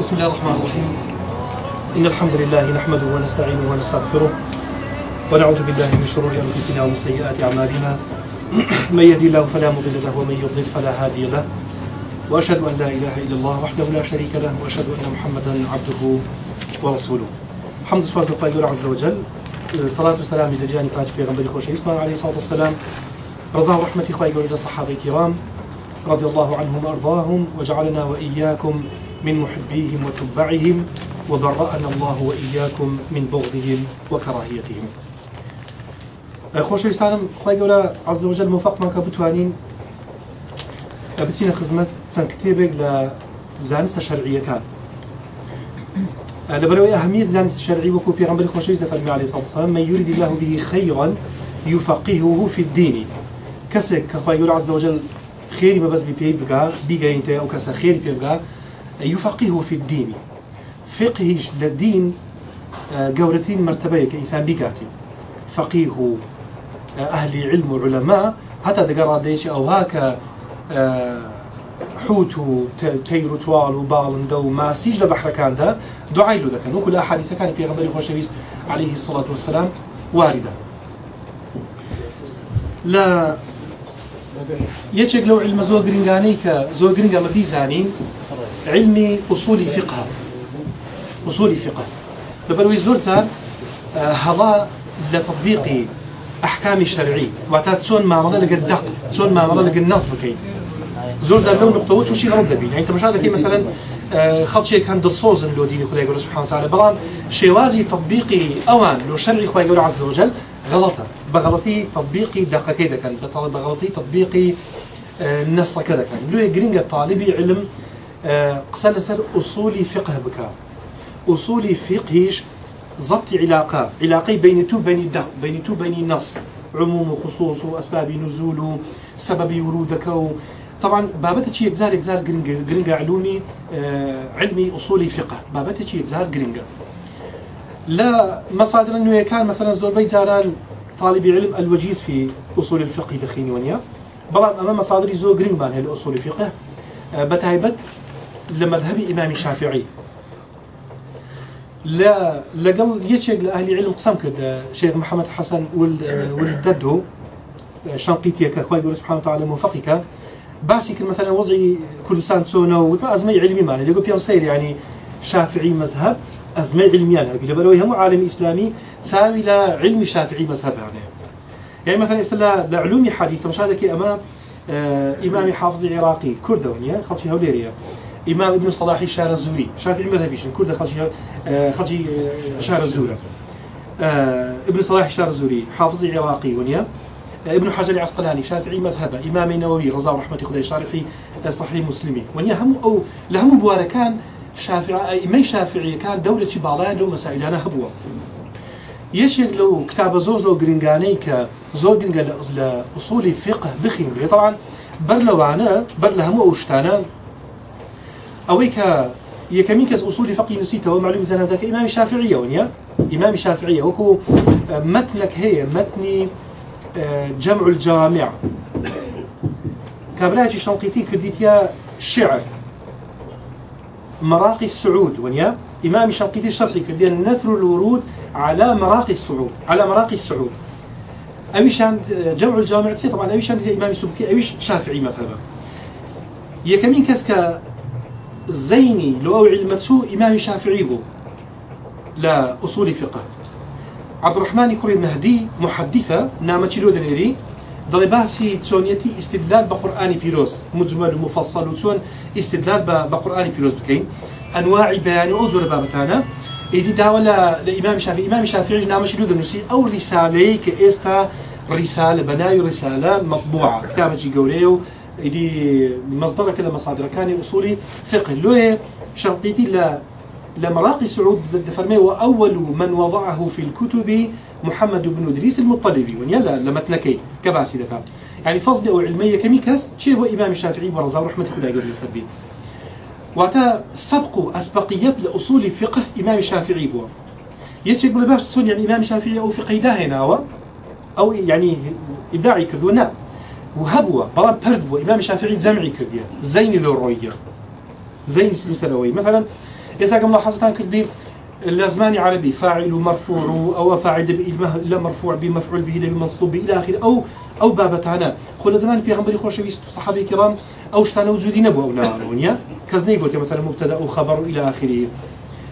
بسم الله الرحمن الرحيم. إن الحمد لله نحمده ونستعينه ونستغفره ونعوذ بالله من شرور أنفسنا ومن سيئات أعمالنا. من يهدي الله فلا مضل له ومن يضلل فلا هادي له. وأشهد أن لا إله إلا الله وحده لا شريك له وأشهد أن محمدا عبده ورسوله. حمد سبحانه وتعالى عز وجل. صلاة وسلام لجاني فاتح في غنبري خوش إسمان عليه الصلاة والسلام. رضاه ورحمة إخوائي إلى الصحابة الكرام رضي الله عنهم وأرضاهم وجعلنا وإياكم من محبيهم وتبعهم وبرأنا الله وإياكم من بغضهم وكراهيتهم. خۆشەویستانم خوای گەورە عز وجل موفقمان کە بتوانین بچینە خزمەت چەند کتێبێک لە زانستە شەرعیەکان لەبەرەوەی ئەهمیت زانست شەرعی وەکو پێغمبەری خۆشەویست دەفەرمی عليه الصلاة من يريد الله به خيرا يفقهه في الدين. کەسێک کە خی گەورە عز وجل خێری بەبەست بی پێی بگا بیگەینتە ئەو کەسە خێری پێ بگا يفقهه في الدين. فقهش للدين قورتين آه، مرتبة كإنسان بيقاتي فقيه آه، أهل علم وعلماء. حتى ذكر ديش أو هاك آه، حوت تير توال ما سيج لبحر كان ده. دعاء له ذكر وكل أحاديث كان في غنبري خوشويس عليه الصلاة والسلام واردة. لا. يشك لو علم زو گرنگانی که زو گرنگا مبیزانین علمي أصول فقه أصول فقه لبروي زورتان آه، هلا لتطبيق أحكام الشرعي واتات سون معاملة لقى الدق سون معاملة لقى النص بكي زور لو نقطة وشي غلط دبي يعني انت مش هذا كي مثلا آه، شيء كان درصوز لو ديني خدای يقول سبحانه وتعالى. بلان شوازي تطبيقي أوان لو شرعي خدای يقول عز وجل غلطة. بغلطي تطبيقي دقة كذا كان بغلطي تطبيقي آه، نص كذا كان لو جرينجا طالبي علم قسە لەسەر ئوسولی فقه بکە ئوسولی فقهیش ضبط علاقة علاقة بين تو بين ده بين تو بين نص عموم وخصوص وأسباب نزول سبب ورودك طبعا بابتها شيء يجزار يجزار جرينجا جرينجا علومي آه علمي أصولي فقه. بابتها شيء يجزار جرينجا لا مصادر انه كان مثلا زور بيت زاران طالب علم الوجيز في أصول الفقه دخيني ونيا بلان امام مصادر زور جرينج مان هي أصول الفقه آه بتايبت لمذهب إمام الشافعي لا لقل يشيق لأهل علم قسم كده شيخ محمد حسن ولد ولد ددو شنقيتي كأخوي يقول سبحانه وتعالى موفقك. باسي كل مثلا وضعي كردستان سونو وما أزمي علمي معنا يقول بيوم سير يعني شافعي مذهب أزمي علمي أنا بلا بلوي هم عالم إسلامي تساوي لعلم شافعي مذهب يعني. يعني مثلا استلا لعلوم حديث مش هذا كي أمام آه إمام حافظ عراقي كردونيا خلشي هوليريا إمام ابن صلاح شار الزوري شافعي مذهبي كرد خلشي آه، آه، شار الزورة آه، ابن صلاح شار الزوري حافظ عراقي ونيا. ابن حجر العسقلاني شافعي مذهبه إمام النووي رضا رحمة خدي شارحي صحيح مسلمي ونيا هم أو لهم بواركان شافعي ما شافعي كان دولة بالان لو مسائل أنا هبوا يشيك لو كتاب زوزو جرينجاني كزور جرينجا لأصول فقه بخين طبعا بر لوانا بر أوشتانا ئەوەی کە یەکەمین کەس ئوسولی فەقی نووسیتەوە معلوم زانەتەکە ئیمامی شافعیە ونیە ئیمامی شافعیە وەکو متنك هەیە متنی جمع الجامع. كابراجي شنقيتي كرديتيا شعر. مراقي السعود ونيا إمام شنقيتي شرحي كرديا نثر الورود على مراقي السعود على مراقي السعود. أويشان جمع الجامع طبعا أويشان إمام السبكي أويش شافعي مثلا يكمين كسك زيني لو علم سوء إمام شافعي بو لا أصول فقه. عبد الرحمن كوري المهدي محدثة نامة لو دنيري. دڵێ باسی چۆنیەتی استدلال قورآانی پیرۆز مجمل مفصل چۆن استدلال بە قورآانی پیرۆز بکەین ئەنواعی بەیانی ئەو زۆر بابەتانە ئیدی داوە لە ئیمام شافی ئیمامی شافعیش نامەشی لو دەنووسی ئەو ریسالەیە کە ئێستا و إدي مصدر كذا مصادر. كان أصولي فقه. لو شرطيتي لا لمراقي سعود دفرمي وأول من وضعه في الكتب محمد بن إدريس المطلبي. ونيلا لمتنكي كباسي دفع. يعني فصل أو علمية كميكس شيء هو إمام الشافعي ورزا ورحمة الله يقول يسبين واتا سبق أسبقيات لأصول فقه إمام الشافعي بوا. يتشك باش تصون يعني إمام الشافعي أو فقه داهنا أو يعني وهبوا بلان برد بو إمام الشافعي جمعي كرديا زين للروية زين لسلوي مثلا إذا قبل حزتان كتبي الأزمان عربي فاعل مرفوع أو فاعل لا مرفوع بمفعول به بمنصوب إلى آخر. أو أو بابتانا خل زمان في غنبري خوش بيست صحابي كرام أو شتانا وجودي نبو أو نارونيا كزني قلت مثلا مبتدأ أو خبر إلى آخره.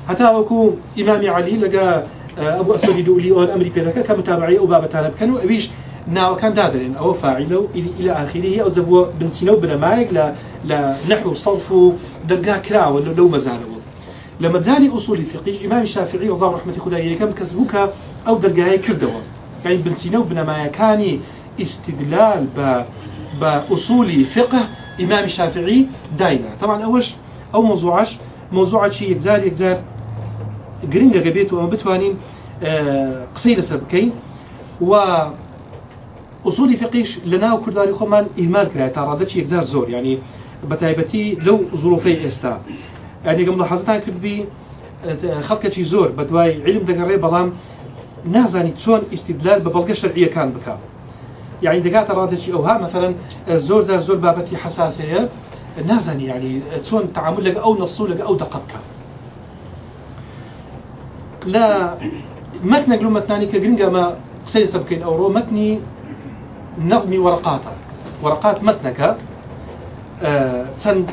حتى أكو إمام علي لقى آه، أبو أسود دولي أو أمري كذا كمتابعي ناو كان دادرين أو فاعله إلى آخره أو زبوا بنسينو بنمايق لا لا نحو صرف دقا كرا ولا لو مزالو. لما زالي أصول الفقه إمام الشافعي رضا رحمة خداي كم كسبوك أو درجاي كردوا. يعني بنسينو بنما كان استدلال ب بأصول فقه إمام الشافعي داينا. طبعا أولش أو موضوعش موضوع شيء يكزار يكزار جرينجا جبيت وما بتوانين آه، قصيدة سبكين. و أصول فقهش لنا وكرداري خمان إهمال كراي تارادتش يكزار زور يعني بتايبتي لو ظروفي استا يعني قبل حزتان کرد بی خەڵکەی زۆر بە دوای علم دەگەڕێ بەڵام نازانی چۆن ئیسیدلال بە بەڵگە شەرعیەکان بکە یعنی دەگاتە ڕادێکی ئەوها مثلەن زۆر زار زۆر بابەتی حساسەیە نازانی ینی چۆن تعامل لەگە ئەو نەسو لەگە ئەو دقە بکە لە متنێک لە متنانی کە گرنگەمە قسەی سە بکەین ئەوڕۆ متنی نەغمی وەرقاتە وەرقات متنەکە چەند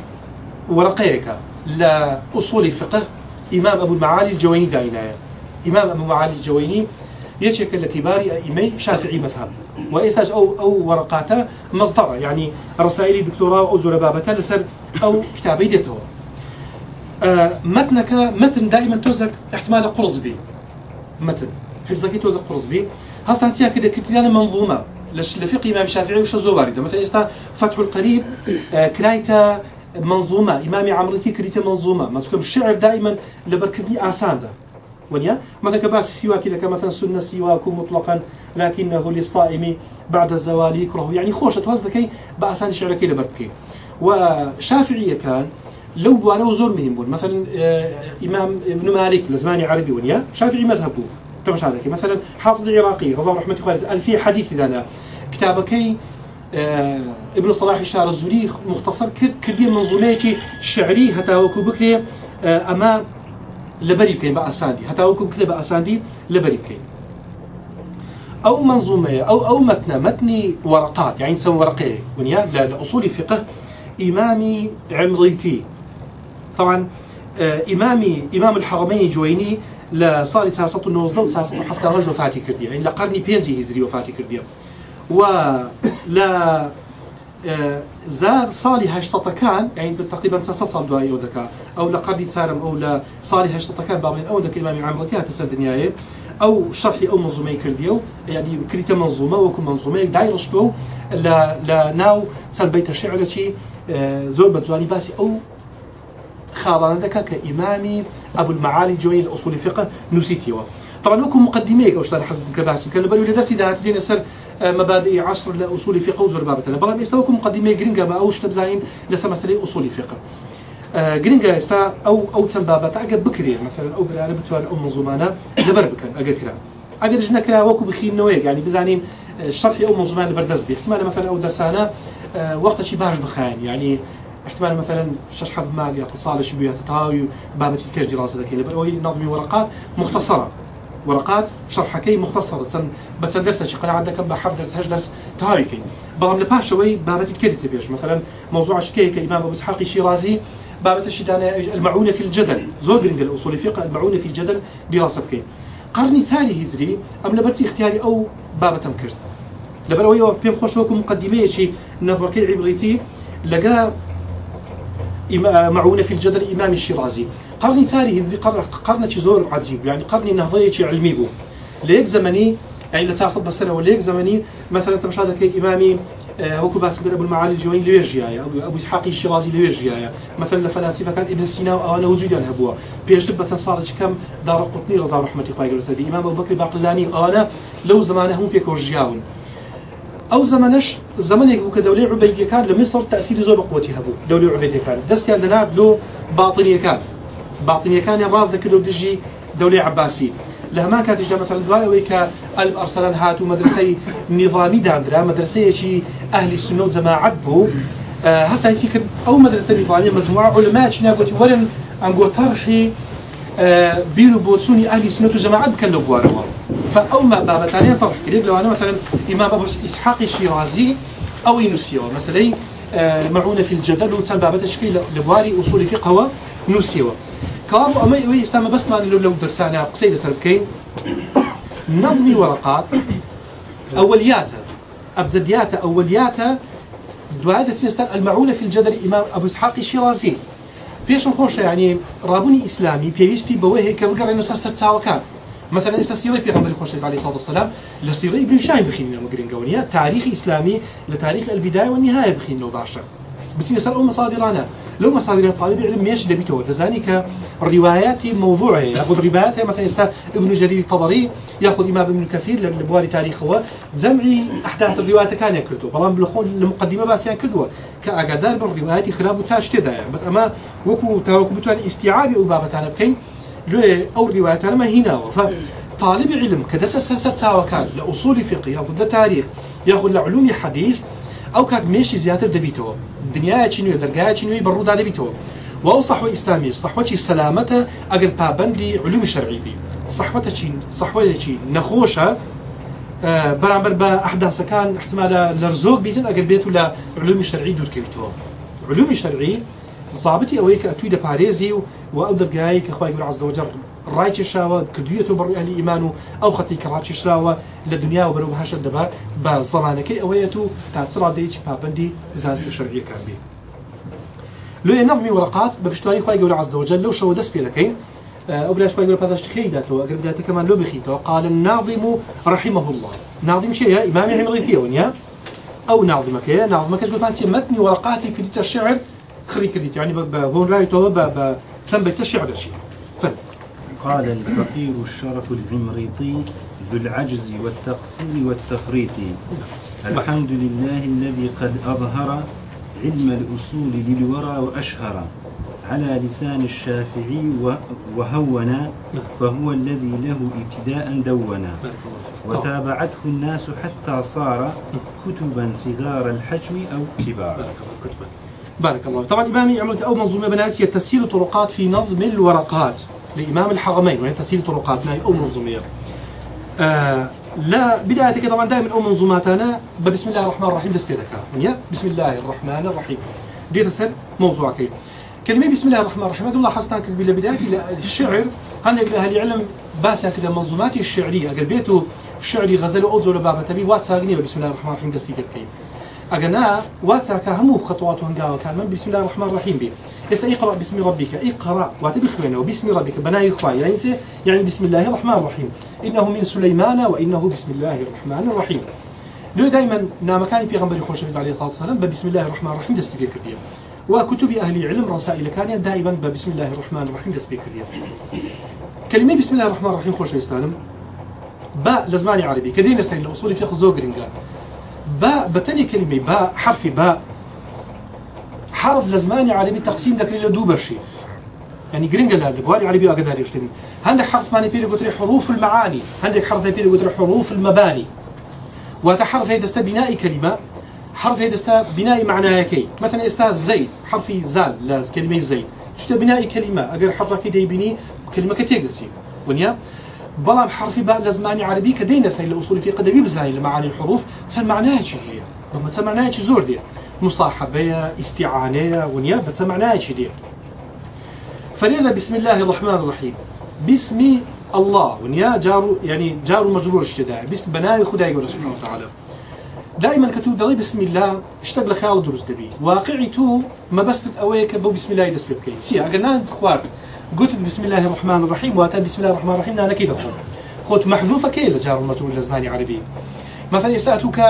وەرقەیەەکە لأصول الفقه إمام أبو المعالي الجويني داينا. إمام أبو المعالي الجويني يشكل لكبار أئمي شافعي مذهب. وإستاج أو أو ورقاته مصدر يعني رسائل دكتوراه أو زربابته لسر أو كتابي ديته. آه متنك متن دائما توزك احتمال قرص به. متن. حفظك توزك قرص به. هسه كده كتير منظومة. لفقه إمام الشافعي وش زو واردة مثلا إستا فتح القريب آه كرايتا منظومة إمامي عمرتي كريت منظومة. تكون الشعر دائما لبركتني آسان ده ونيا؟ مثلا كباس السواك إذا مثلا سنة السواك مطلقا لكنه للصائم بعد الزوال يكره يعني خوش توزدكي بأسان شعرك لبركي. وشافعية كان لو بوانا زور مهم بون. مثلا آه، إمام ابن مالك لزماني عربي ونيا شافعي مذهبه. تمش هذا مثلا حافظ العراقي رضا رحمة الله ألفي حديث ذانا. كتابكي آه، ابن صلاح الشعر الزوري مختصر كردية منظومة شعري هتا وكو بكري آه، أما لبري بكين بأساندي هتا وكو بكري بأساندي لبري بكين أو منظومة أو أو متن متني ورقات يعني سوى ورقية ونيا لأصول الفقه إمامي عمريتي طبعا إمامي إمام الحرمين جويني لصالي ساسة النوزدة وساسة حفتة رجل وفاتي كردية يعني لقرني بينزي هزري وفاتي كردية و لا آه، زار صالي كان يعني تقريبا ساسة صال دواي أو ذكاء أو لقرني تسارم أو لا صالي هشتة كان بابين أو ذكاء إمام عمرتي هتسر دنياي أو شرحي أو منظومة كرديو يعني كريتا منظومة وكو منظومة داير شبو لا لا ناو تسال بيت الشعر شي آه، زور بتزواني باسي أو خاضنا ذكاء كإمامي أبو المعالي جوين الأصول الفقه نسيتيوا. طبعا لكم مقدميك أو شتان حسب كباسي كان بلو لدرسي ده دين أسر آه، مبادئ عصر لأصول فقه وزور بابتنا بلام استوكم مقدمي جرينجا ما أوش تبزاين لسا مسألة أصول فقه آه، جرينجا إستا أو أو تم بابت عقب بكري مثلا أو بلا بتوان لبر بكن أجكرا أجر جنا كلا وكو بخين نويك يعني بزانين آه، شرحي أو منظومان لبردز بي احتمال مثلا أو درسانا وقت شي باش بخاين يعني احتمال مثلا شش حفظ مالي اتصال شبيه تتاوي بابتي كاش دراسة ذكيه لبر نظمي ورقات مختصرة. ورقات شرحكي مختصرة سن بس درس شي قناعة عندك بحف درس هش درس تهاويكي بلام لباش شوي بابتي كريت تبيش مثلا موضوع شكي كإمام أبو إسحاق شيرازي بابت الشدانة المعونة في الجدل. زور جرينج الأصول الفقه المعونة في الجدل دراسة بكين قرني تالي هزري أم لبرتي اختياري أو بابتم كرت لبروي بيم خوش وكم مقدمة شي نظركي عبريتي لقى معونة في الجدل إمام الشيرازي. قرني تاري هذي قرن زور عجيب. يعني قرني نهضية علمي بو. ليك زمني يعني لتعصب بسنة وليك زمني مثلا تمش هذا كي إمامي آه، وكو باس أبو المعالي الجوين لويرجيايا أبو إسحاق الشيرازي لويرجيايا مثلا الفلاسفة كان ابن سينا وأنا وجودي أنا هبوا بيش دبة صارت كم دار قطني رضا رحمة الله عليه إمام أبو بكر باقلاني أنا لو زمانه هم بيك ورجياون. ئەو زمانش زمانێک بوو کە دەولەی عوبەیدەکان لە مصر تأثیری زۆر بەقوتی هەبوو دەولەی عوبەیدەکان دەستیان دەنات لۆ باڵتنیەکان باڵتنیەکانی ڕاز دەکرد و دژی دەولەی عباسی لە هەمان کاتیشدا مەثلا دوایەوەی کە ئەل ئەرسەلان هات و مەدرسەی نظامی دانرا مەدرسەیەکی ئەهلی سنە و جەماعەت بوو هەستانی کرد ئەو مەدرسە مەزموعە علماء چینە گوتی ئەنگۆ تەرحی آه، بیروبۆچوونی ئەهلی سوننە جەماعە بکەن لەو بوارەوە فأو ما بابتانية طرح كريب لو أنا مثلا إمام أبو إسحاق الشيرازي أو ينسيوا مثلا آه، معونة في الجدل وتسال بابة تشكيل لبواري أصول فقه ونسيوا كابو أما إيه إسلام بس ما لو درسانا قصيدة سربكين نظمي ورقات أولياتها أبزدياتها أولياتها دعاء المعونة في الجدل إمام أبو إسحاق الشيرازي. بيش خوش يعني رابوني إسلامي بيويستي بوهي كبقر إنه سر سرتاوكان مثلا سيري بيغمبر خوش عليه الصلاة والسلام لسيري ابن شاهي بخين من المقرين قونية تاريخ إسلامي لتاريخ البداية والنهاية بخين له باشا بس يسأل أم مصادرانا لو مصادر طالب العلم ميش دبيته دزاني كروايات موضوعة. يأخذ رواياته مثلا يستا ابن جرير الطبري يأخذ إمام ابن كثير لبواري تاريخه. جمعي أحداث الروايات كان يكردو بلان بالخون المقدمة بس يعني كردو كاقدار بالروايات خلاف تاش تدا يعني بس أما وكو تاوكو بتوان استيعاب وبابتان بكين لو أو روايات ما هنا. طالب علم كدس ساوى كان لأصول فقه يأخذ تاريخ يأخذ لعلوم حديث أو كات ميشي زياتر دبيتو. الدنيا چنوي درجايا چنوي برودا دبيتو. واو صحوة إسلامية صحوة سلامة أجل بابندي علوم شرعي بي. صحوة چين صحوة چين نخوشة آه، برامبر بأحداث كان احتمال لرزوق بيتن أجل بيتو لعلوم شرعي دور ضابطي أويك أتوي باريزي وأو درجاي كخواي يقول عز وجل ڕای چێشراوە کردویەوە بەڕووی ئەلی ئیمان و ئەو خەتی کە ڕاچێشراوە لە دنیا و بەرەو بەهشت دەبا بە زەمانەکەی ئەوەیەت و تا چڕادەیەکی پاپەندی زانست شەرعیەکان بێ لێ نظمی وەرقات بە پشتوانی خی گەور دەکەین. أو بلاش باقي پاداشتی خیلی داتەوە ئەگەر بداتە کەمان لۆ بخیتەوە قال الناظم رحمه الله ناظم شيء إمام عمريتي ونيا أو ناظمك يا ناظمك يقول فانتي متن ورقاتي كريت الشعر خري كريت يعني هون ب سنبت الشعر شيء قال الفقير الشرف العمريطي ذو العجز والتقصير والتفريط. الحمد لله الذي قد أظهر علم الأصول للورى وأشهر. على لسان الشافعي وهونا فهو الذي له ابتداء دونا. وتابعته الناس حتى صار كتبا صغار الحجم أو كبار. بارك الله طبعا إمامي عملت أو منظومة بناتي تسهيل طرقات في نظم الورقات لإمام الحرمين وهي تسهيل طرقات ناي أو منظومية. آه لا بداية طبعا دائما أو منظوماتنا بسم الله الرحمن الرحيم بس بيدك بسم الله الرحمن الرحيم. دي موضوع كي كلمة بسم الله الرحمن الرحيم قبل حسنا كتب بداية الشعر. هن يقول أهل العلم باسا كده منظومات الشعرية أقل بيته شعري غزل أوزو لبابة تبي وات ساقني بسم الله الرحمن الرحيم دستي كي واتساك همو خطوات هنجاوا كان من بسم الله الرحمن الرحيم بي. يسا اقرأ باسم ربك. اقرأ. واتبي خوينه وباسم ربك. بناي إخوان يعني يعني بسم الله الرحمن الرحيم. إنه من سليمان وإنه بسم الله الرحمن الرحيم. لو دائما في غنبري خوش عليه الصلاة والسلام بسم الله الرحمن الرحيم بيه كردية وكتب أهل علم رسائل كان دائما بسم الله الرحمن الرحيم بيه كردية كلمة بسم الله الرحمن الرحيم خوش يستانم باء لزماني عربي كدين نسأل الأصول في خزو باء بتني كلمة باء حرف باء. حرف لزماني عربي تقسيم ذكر له دو برشي. يعني جرينجل هذا بواري عربي أقدر يشتري. عندك حرف ماني بيلي قلت حروف المعاني. عندك حرف بيلي قلت حروف المباني. وتحرف هيدا است بناء كلمة. حرف هيدا است بناء معناها كي. مثلا است زيد حرف زال لاز كلمة زيد. تشت بناء كلمة. أجر حرف كده يبني كلمة كتير بلام حرفي باء لزماني عربي كدينا سهل الأصول في قدمي بزاني لمعاني الحروف سن معناها شو هي لما تسمع معناها شو زور دي مصاحبة استعانة ونيا بتسمع معناها شو دي فلينا بسم الله الرحمن الرحيم باسم الله ونيا جار يعني جار مجرور اشتداء باسم بناي خداي ولا سبحانه وتعالى دائما كتب دلي بسم الله اشتغل خيال دروس دبي واقعي تو ما بس اويك بو بسم الله يدس بكي سي اقلنا خوار قلت بسم الله الرحمن الرحيم واتا بسم الله الرحمن الرحيم أنا كيف اخو خذ محذوفة كي لجار المجرور لزماني عربي. مثلا يساتوك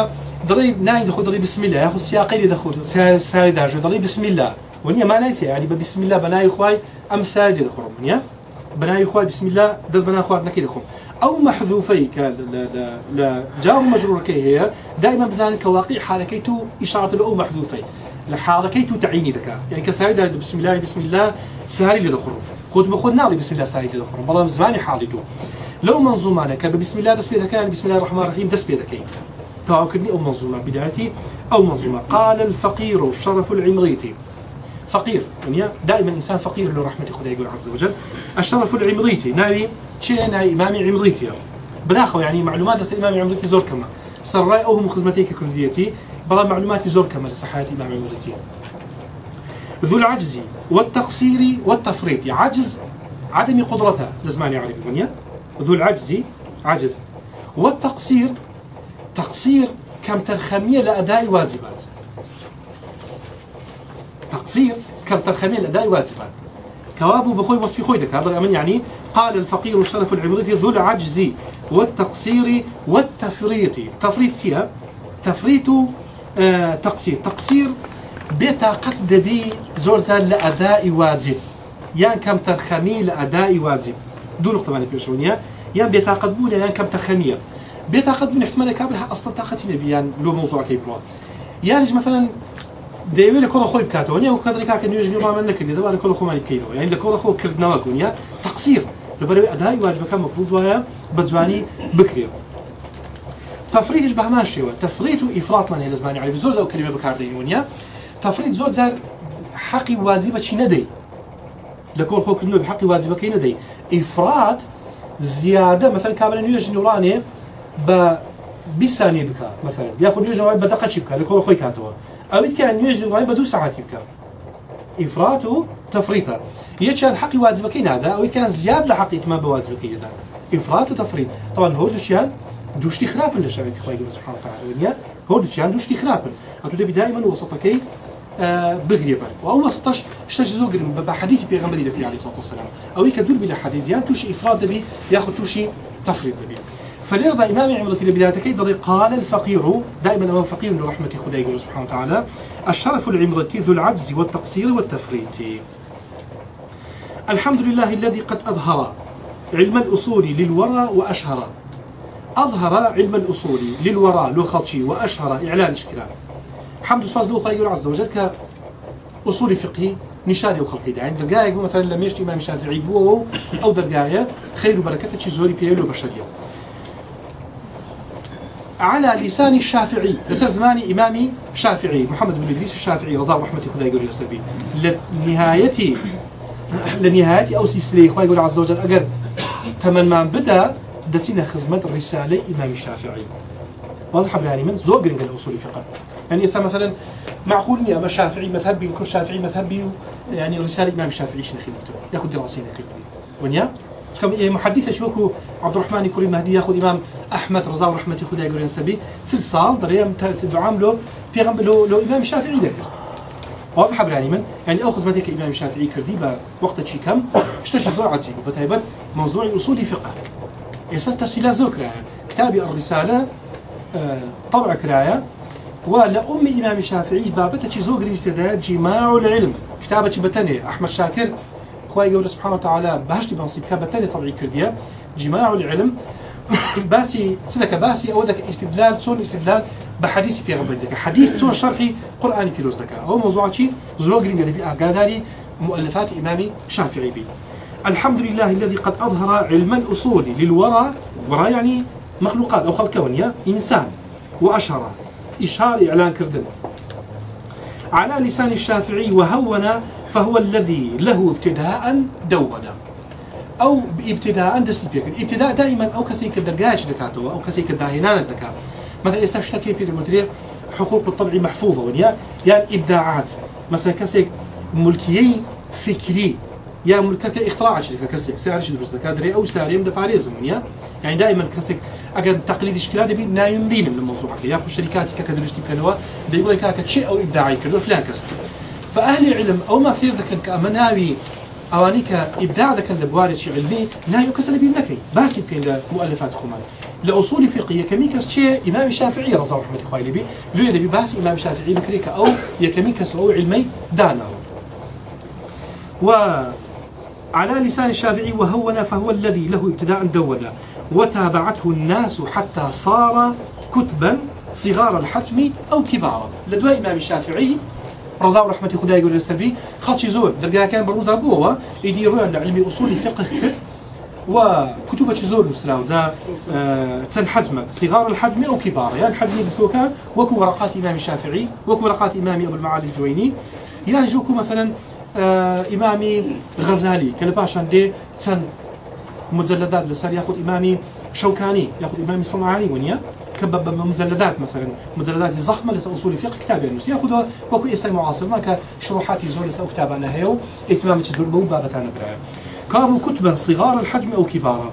ضريب ناي دخل ضريب بسم الله ياخذ سياقي اللي دخل ساري داجو ضريب بسم الله. ونيا ما نايتي يعني بسم الله بناي خواي أم ساري دخل ونيا؟ بناي خواي بسم الله دز بنا خوار نكي دخل أو محذوفي ك لا لا جار مجرور كي هي دائما بزان كواقع حالكيتو إشارة له محذوفي. لحالكيتو تعيني ذكاء يعني كساري بسم الله بسم الله ساري دخل خود بخود ناڵی بسم الله ساری دەخڕم بەڵام زمانی حاڵی دوو لەو منزومانە بسم الله دەست پێ بسم الله الرحمن الرحيم دەست پێ دەکەین. تاواکردنی ئەو منزومە بدايتي أو منظومة قال الفقير الشرف العمريتي فقير ونيا دائما إنسان فقير له رحمة خدا يقول عز وجل. الشرف العمريتي ناوي ناوي إمامي عمريتي بداخل يعني معلومات لسه إمامي عمريتي زور كما سراي أو هم خدمتي كرديتي بلا معلومات زور كما لصحة إمام عمريتي ذو العجز والتقصير والتفريط. عجز عدم قدرتها. لزمان يعرف ونيا ذو العجز عجز. والتقصير تقصير كم ترخمية لأداء واجبات. تقصير كم ترخمية لأداء واجبات. كوابو بخوي وصفي خوي دك. هذا الأمن يعني قال الفقير الشرف العمريتي ذو العجز والتقصير والتفريط. تفريط سيا تفريط آه تقصير. تقصير بطاقة دبي زور لأداء واجب. يعني كم ترخمي لأداء واجب. دو نقطة معنى بيشونية يعني بطاقة بونا يعني كم ترخمية بطاقة بونا احتمال كابلها أصلا طاقة نبي يعني لو موضوع كيبروا يعني مثلا دەیوێت لە کۆڵ خۆی بکاتەوە. نیە و کاتێک کاکە نوێژ نیڕامە نەکردی. دەوا لە کۆڵ خۆمانی بکەینەوە. یعنی لە کۆڵ خۆ کردنەوە گونیا تەقسیر لەبەرەوەی ئەدای واجبەکە مەفروض وایە بە جوانی بکرێ. تفريج بهمان شيوه تفريط وافراط من لزماني علي زور زو كلمه تفريط زور زار حقي واجبه شي ندي لكل خو كنو بحقي واجبه كي ندي افراط زياده مثلا كامل نيوج نوراني ب بساني بكا مثلا. ياخذ نيوج نوراني بدقه بكا لكل خوي كاتوا أويد كان نيوز دوای بدو ساعات بك إفراط وتفريط يشان حقي واجبك هذا أويد كان زياد لحقي إتمام بواجبك هذا إفراط وتفريط طبعا هو دوشيان دوشتي خلاف لشريعة إخوائي سبحانه وتعالى هو دوشيان دوشتي خلاف أتو دائما وسطكي بقريبا وأول 16 اشتاج زوجر بحديث بيغمبري دكي عليه الصلاة والسلام. أو يكدور بلا حديث. يعني توشي إفراد دبي ياخذ توشي تفريط دبي. فليرضى إمام عمرة لبلادتكي ضري قال الفقير دائما أمام فقير من رحمة خداي سبحانه وتعالى الشرف العمرة ذو العجز والتقصير والتفريط. الحمد لله الذي قد أظهر علم الأصول للورى وأشهر. أظهر علم الأصول للورى لو خلشي وأشهر إعلان إشكال حمد سبحانه له يقول عز وجل كأصول فقهي نشاني وخلقي دا يعني درقايق مثلا لم يشتي إمام الشافعي بو أو درقايا خير وبركته زوري بيلو بشريه على لسان الشافعي لسر زماني إمامي شافعي محمد بن إدريس الشافعي رضا رحمة خدا يقول لسبي لنهاية لنهاية أو سلسلة إخوة يقول عز وجل أجر تمن ما بدأ دتنا خدمة الرسالة إمام الشافعي واضح يعني من زوج قرن الأصول الفقه يعني إسا مثلا معقول إني أما شافعي مذهبي يكون شافعي مذهبي يعني رسالة إمام الشافعي خدمته يأخذ دراسين كله ونيا؟ كم إيه محدثة شوكو عبد الرحمن يقول مهدي يأخذ إمام أحمد رضا ورحمة خدا يقول سبي. سل صال دريم تدعم له في غم له له إمام الشافعي ده واضح براني من يعني أو خدمتك إمام الشافعي كردي بوقت شي كم؟ اشتش زور عتسي وفتايبت موضوع أصول فقه. إساس تسهيل ذكر كتاب الرسالة آه، طبع كراية ولا أم إمام الشافعي بابتك زوج ريجتدا جماع العلم كتابة بتني أحمد شاكر خوای گەورە سبحانه وتعالى بەهشتی بەنسیب کە بەتەنێ طبعی کردیە جماع العلم باسي سنك باسي أو ذاك استدلال صون استدلال بحديث في غبر ذاك حديث صون شرحي قرآن في روز ذاك أو موضوع شيء زوج أقاداري مؤلفات إمامي شافعي بي الحمد لله الذي قد أظهر علم الأصول للورى ورى يعني مخلوقات أو خلق كونية إنسان وأشهر إشهار إعلان كردن. على لسان الشافعي وهون فهو الذي له ابتداء دون أو ابتداء دست بيكن. ابتداء دائما أو كسي كدرجاش دكاتو أو كسي كداهنان دكا. مثلا استشتكي في المدير حقوق الطبع محفوظة ونيا. يعني إبداعات مثلا كسي ملكيي فكري. يا ملكك اختراع شركة كسك سعر درست كادري أو سعر يمد باريزم يا يعني دائما كسك أجد تقليد إشكالات بي نايم بين من الموضوع يا خو شركات كدرستي كنوا ده يقول لك شيء أو إبداعي كذا فلان كسب فأهل العلم أو ما في ذكر كأمناوي أواني كإبداع ذكر لبوارد شيء علمي نايو كسل بين نكي باسي بكين لمؤلفات خمان لأصول فقهية كميكس شيء إمام الشافعي رضي الله عنه بي لو يدبي باسي إمام الشافعي بكريك أو يكميكس أو علمي دانه و على لسان الشافعي وهون فهو الذي له ابتداء دون وتابعته الناس حتى صار كتبا صغار الحجم أو كبارا. لدواء إمام الشافعي رضا ورحمة خدای گەورە لەسەربی خەڵکی زۆر دەرگاکان بەڕوودا بووەوە ئیدی ڕویان لە علمی ئوسولی فقه کرد وكتب زور نسراو ذا تن حجمك صغار الحجم أو كبار. يعني حجم دسكوكان وكو ورقات إمام الشافعي وكو ورقات إمام أبو المعالي الجويني. يعني جوكو مثلا آه إمامي غزالي كلا باشان دي تن مجلدات لسر ياخذ إمامي شوكاني ياخذ إمامي صنعاني ونيا. كبب مجلدات مثلا مجلدات ضخمه لسه أصول الفقه كتاب يعني. ياخذ وكو اسم معاصر. ما كشروحات زول لسه كتاب أنا هيو. إتمام تدور بو بابتان درا. كانوا كتبا صغار الحجم أو كبارا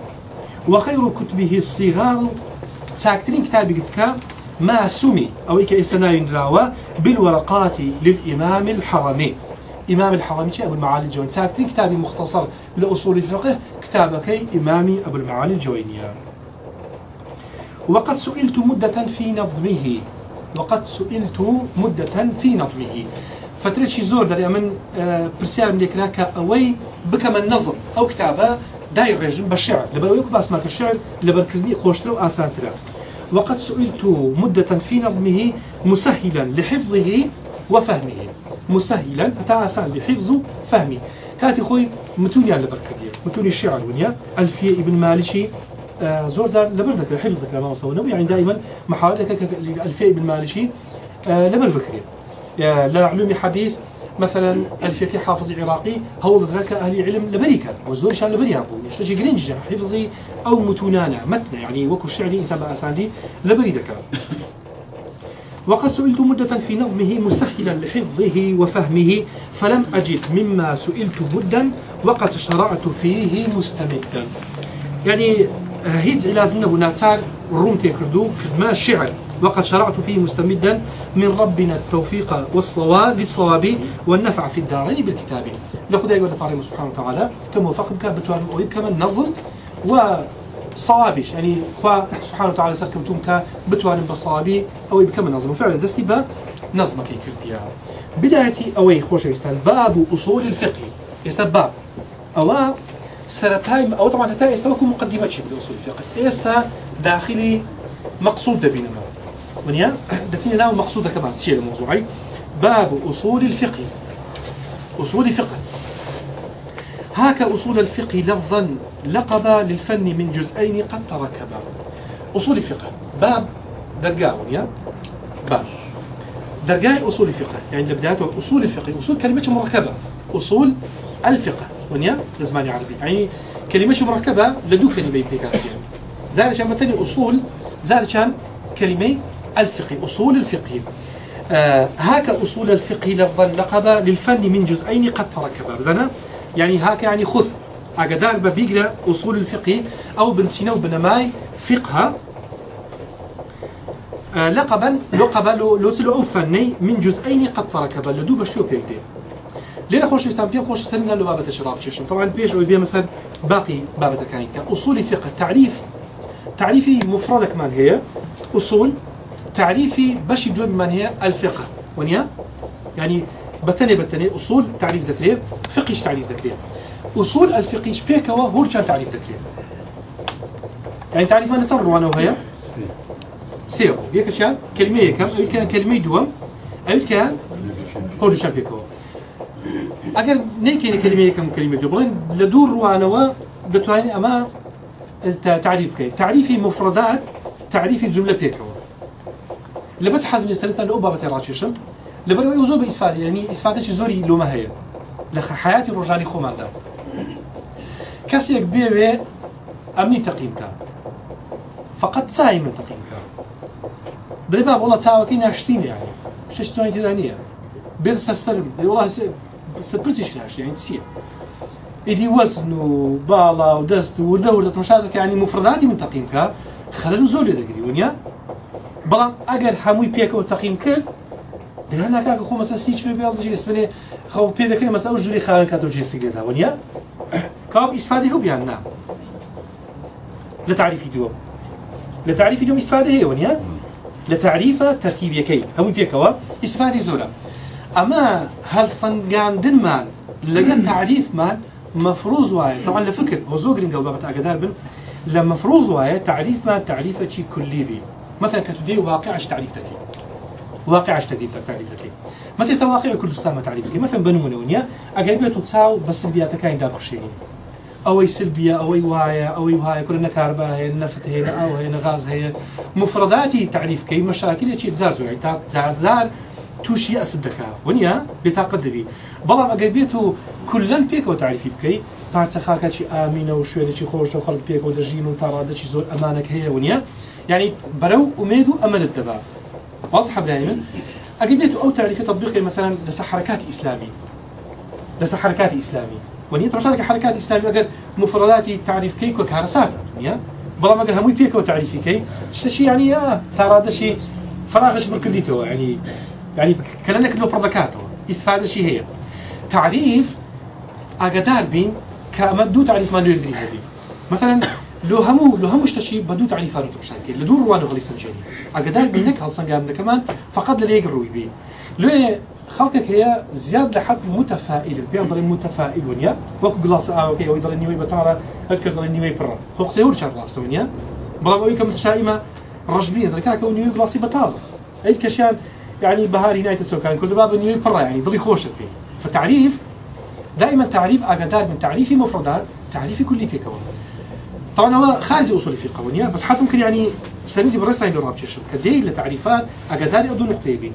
وخير كتبه الصغار. تاكترين كتاب كتكا ما سمي. أو ايك اسنا يندراوا بالورقات للإمام الحرمي. إمام الحرمي أبو المعالي الجويني. تاكترين كتابي مختصر لأصول الفقه كتابك إمامي أبو المعالي الجويني. وقد سئلت مدة في نظمه. وقد سئلت مدة في نظمه. فترشي زور داري من آه، برسيار من لكراك أوي بكم النظم أو كتابة داير رجم بالشعر لبرو يكو باسمات الشعر لبركزني خوشتر وآسانتر وقد سئلت مدة في نظمه مسهلا لحفظه وفهمه. مسهلا. حتى آسان لحفظه فهمه كاتي خوي متونيا لبركدير متوني الشعر ونيا ألفية ابن مالشي آه، زور زار لبر ذكر حفظ ذكر ما وصلنا يعني دائما محاولة الفئة بالمالشي آه، لبر بكري لا علوم حديث. مثلا الفقه حافظ عراقي. هو ذلك أهل علم لبريكا وزور شان لبريها بو يشتجي جرينج حفظي أو متونانا. متن. يعني وكو الشعري إنسان بأساندي لبري ذكر وقد سئلت مدة في نظمه مسهلا لحفظه وفهمه فلم أجد مما سئلت مدا وقد شرعت فيه مستمدا. يعني هيج علاز منه ناتار روم تكردو ما شعر وقد شرعت فيه مستمدا من ربنا التوفيق والصواب للصواب والنفع في الدارين بالكتاب. يقول الله سبحانه وتعالى كم وفقك بتوان أويب كما نظم وصوابش يعني خوا سبحانه وتعالى سركمتم ك بتوان بالصوابي أو كما نظم فعلا دستي با نظمك كرديا بداية أوي خوش يستان باب أصول الفقه. باب. أو سرتاي أو طبعا هتا استوكم مقدمة شي بالاصول الفقه. استا داخلي مقصود دبينا ما ونيا دتينا ناو مقصوده كمان. تسير الموضوعي باب أصول الفقه. أصول الفقه. هاك أصول الفقه لفظا لقب للفن من جزئين قد تركبا. أصول الفقه باب درقاء ونيا. باب. درقاء أصول الفقه يعني بدايته أصول الفقه أصول كلمة مركبة. أصول الفقه. ونيا لزماني عربي. يعني كلمة مركبة لدو كلمة بيكاتيا زال كان مثلا أصول زال كان كلمة الفقه. أصول الفقه. آه هاك أصول الفقه لفظا لقبا للفن من جزئين قد تركبا. بزنا يعني هاك يعني خذ. أقدار ببيقرا أصول الفقه أو بنتينا وبنماي فقه. آه لقبا لقبا لو فني من جزئين قد تركبا لدو بشو بيكتير لێرە خۆشویستان پێم خۆش سەرنجان لە بابەتە شراب چێشم طبعا پێش ئەوی بێ مەسەر باقی بابەتەکانی کە ئوسولی فقه. تعریف تعریفی مفردێکمان هەیە ئوسول تعریفی بەشی دوێمان هەیە الفقه. ونیا يعني بتني بتني أصول تعريف ذكرير فقهش تعريف ذكرير أصول الفقهش بيكوا هو كان تعريف ذكرير يعني تعريف ما نتصور وأنا وهي؟ سيرو بيك شان كلمة كم كان كلمة دوم أو كان؟ هو شان بيكوا ئەگەر نەیکەینە کلمەیەکەم کلمە دو بڵێن لە دوور ڕوانەوە دەتوانێت ئەمە تعریف بکەیت تعریفی مفردات تعریفی جملە پێکەوە لە بەس حەزم ئێستاستان لەو بابەتی لەبەرەوەی زۆر بە ئیسفادی ینی ئیسفادەی زۆری لۆمە هەیە. لە حیاتی ڕۆژانی خۆماندا کەسێک بێوێ ئەمنی تەقیمکە فقط چای من تەقیمکە دەی با وڵە چاوەکەی ناشتینە یانی شش تێدا نییە. بێت سەرسەرم والله سپرسیش ناش يعني تسير إذا وزن وبالا ودست ورده ورده مشاهدك يعني مفرداتي من تقييمك خلل زول دقري ونيا بلان أجر حموي بيك وتقييم كرد دهنا كاك خو مثلا كيلو بيض جي اسمني خو بي ذكري مثلا جوري خان كاتو جي سيجدا ونيا كاب استفاده هو بيان نعم لتعريف دوم لتعريف دوم استفاده هي ونيا لتعريف تركيب يكي هم بيكوا استفاده زولا اما هل سنگاندنمان لقى تعريفمان مفروض واي طبعا لفكر هو زو جرينجا وبابت اقدار بن. لمفروض واي تعريف ما تعريفه شي كلي بي مثلا كتدي واقع إيش تعريفتك واقع تكيف تعريف ذكي مثلا سواقع كردستان تعريف ذكي مثلا بنو منونيا اگر بيتو تساو بس بياتا كاين دابخشيني ئەوەی سلبیە ئەوەی وایە ئەوەی وایە کوە نەکاربا هەیە نەفت هەیە ئەو هەیە نەغاز هەیە. مفرەداتی تعریفکەی مەشاکلێکی زار زۆی تا زارزار تووشی ئەس دەکا. ونیە بێتاقت دەبی. بەڵام ئەگەر بێت و کولەن پێکەوە تعریفی بکەیت پارچە خاکەکی ئامینە و شوێنێکی خۆشە خەڵک پێکەوە دەژین و تاڕادەکی زۆر ئەمانەک هەیە ونیە یعنی بەرەو ئومێد و ئەمەدت دەبات واضح براي من ئەگەر بێت ئەو تعریفی تطبیقی مثلا لەسەر حركات إسلامي. لەسەر حركات إسلامي. ونيا ترشادك حركات إسلامي أجر مفرداتي تعريف كيك وكهرساتا. ونيا بلا ما وتعريفي كي. شي يعني آه ترى هذا شيء فراغش بركليته يعني يعني كلامك له بردكاته استفادة شيء هي. تعريف أقدار بين كمدو تعريف ما نريد مثلا لو همو لو همو اشتشي بدو تعريفات مشاكل لدور روانو غلي سنجاني أقدار بينك هالسنجان كمان فقط لليك الروي بين لو خلقك هي زياد لحد متفائل بيان ضل متفائل ونيا وكو جلاس أوكي أو ضل نيوي بطارة هكذا ضل نيوي برا هو قصيور شار جلاس ونيا بلا ما يكمل شائمة رجبين ضل كاكو نيوي جلاسي بطارة اي كشان يعني بهار هنا كان كل باب نيوي برا يعني ضل خوش فيه فتعريف دائما تعريف اقدار من تعريف مفردات تعريف كل في كون طبعا هو خارج أصول الفقه ونيا بس حسب ممكن يعني سنجي برسا يدور رابط كديل لتعريفات اقدار ادو نقطه بين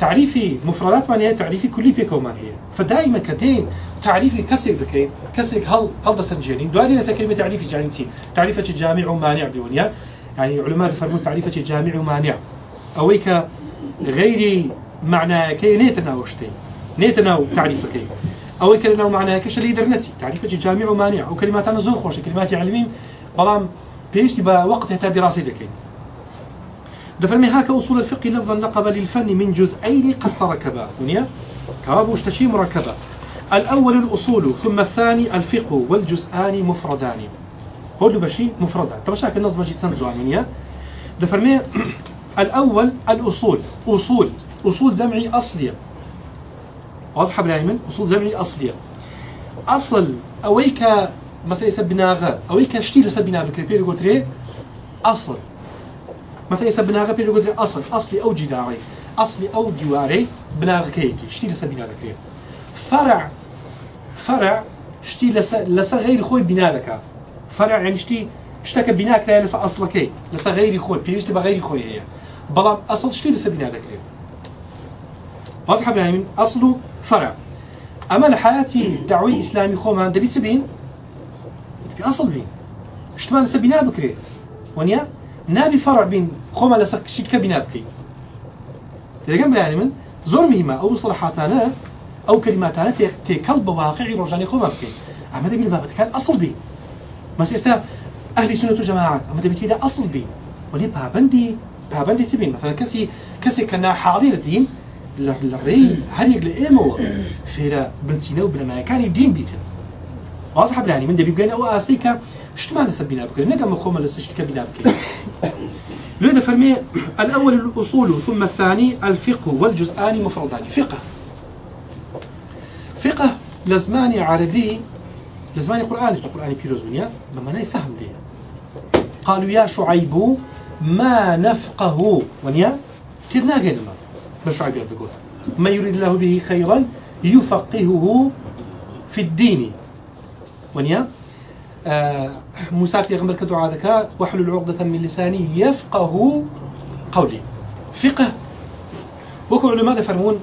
تعريفي مفردات معناها تعريفي كلي بيكو معناها فدائما كدين تعريفي كسر ذكي كسر هل هل دسنجيني دوالي نسا كلمة تعريفي جانتي تعريفة الجامع ومانع بونيا. يعني علماء يفرمون تعريفة الجامع ومانع أويك غير معنى كي نيتنا وشتي نيتنا تعريف أو كلمة معنى كش اللي درنتي تعريفة الجامع ومانع أو كلمات أنا زور خوش. كلمات علمين بلام بيشتي بوقت هتا دراسة ذكي دفرمي هاك أصول الفقه لفظا لقب للفن من جزئين قد تركبا. ونيا؟ كواب وشتشي مركبا. الأول الأصول ثم الثاني الفقه والجزءان مفردان. هو بشي مفردان طبعا شاك النظم جيت سنزوان ونيا؟ دفرمي الأول الأصول. أصول. أصول جمعي أصلية واضح برايمن أصول جمعي أصلية. أصل أويك مثلا يسبناغا أويك شتي لسبنا بكري بيري قلت أصل. مثلا يسا بناغ بيلو قدر أصل. أصلي أو جداري أصلي أو ديواري بناغ كيتي شتي لسا بنا ذكري فرع فرع شتي لسا, لسا غير خوي بنا ذكا فرع يعني شتي شتك بناك لا لسا أصلكي لسا غير خوي بيشت بغير خوي هي. بلام أصل شتي لسا بنا ذكري واضح بنا من أصله فرع. أما لحياتي دعوي إسلامي خو ما دبي سبين دبي أصل بين شتما لسا بنا بكري. ونيا؟ نابي فرع بين خۆمە لەسەر کشیت کە بینا بکەیت دەگەم برانی من زۆر میمە ئەو سڵحاتانە ئەو کەلیماتانە تێکەڵ بە واقعی ڕۆژانی خۆمە بکەیت ئەمە دەبین بابەتەکان ئەسڵ بی مەس ئێستا ئەهلی سنت و جەماعات ئەمە دەبێت تێدا ئەسڵ بی ولی پابندی پابندی چ بین مثلا کەسێک کە ناحاڵی لە دین لە ڕێی هەرێک لە ئێمەوە. فێرە بنچینە و بنەمایەکانی دین واضح برانی من دەبی بگەن ئەو ئاستی کە شتمان لەسەر بنا بکرێن نەگەمە خۆمە لە سشتکە بنا بکرێن لذا فرمي الأول الأصول ثم الثاني الفقه والجزءان مفردان. فقه. فقه لزماني عربي لزماني قرآن القرآن بيروز ونيا بما يفهم دي قالوا يا شعيب ما نفقه. ونيا تدنا قلما ما شعيب يقول ما يريد الله به خيرا يفقهه في الدين. ونيا؟ آه، موسى في غمر كدعاء ذكاء وحلل عقدة من لساني يفقه قولي. فقه. وكو علماء فرمون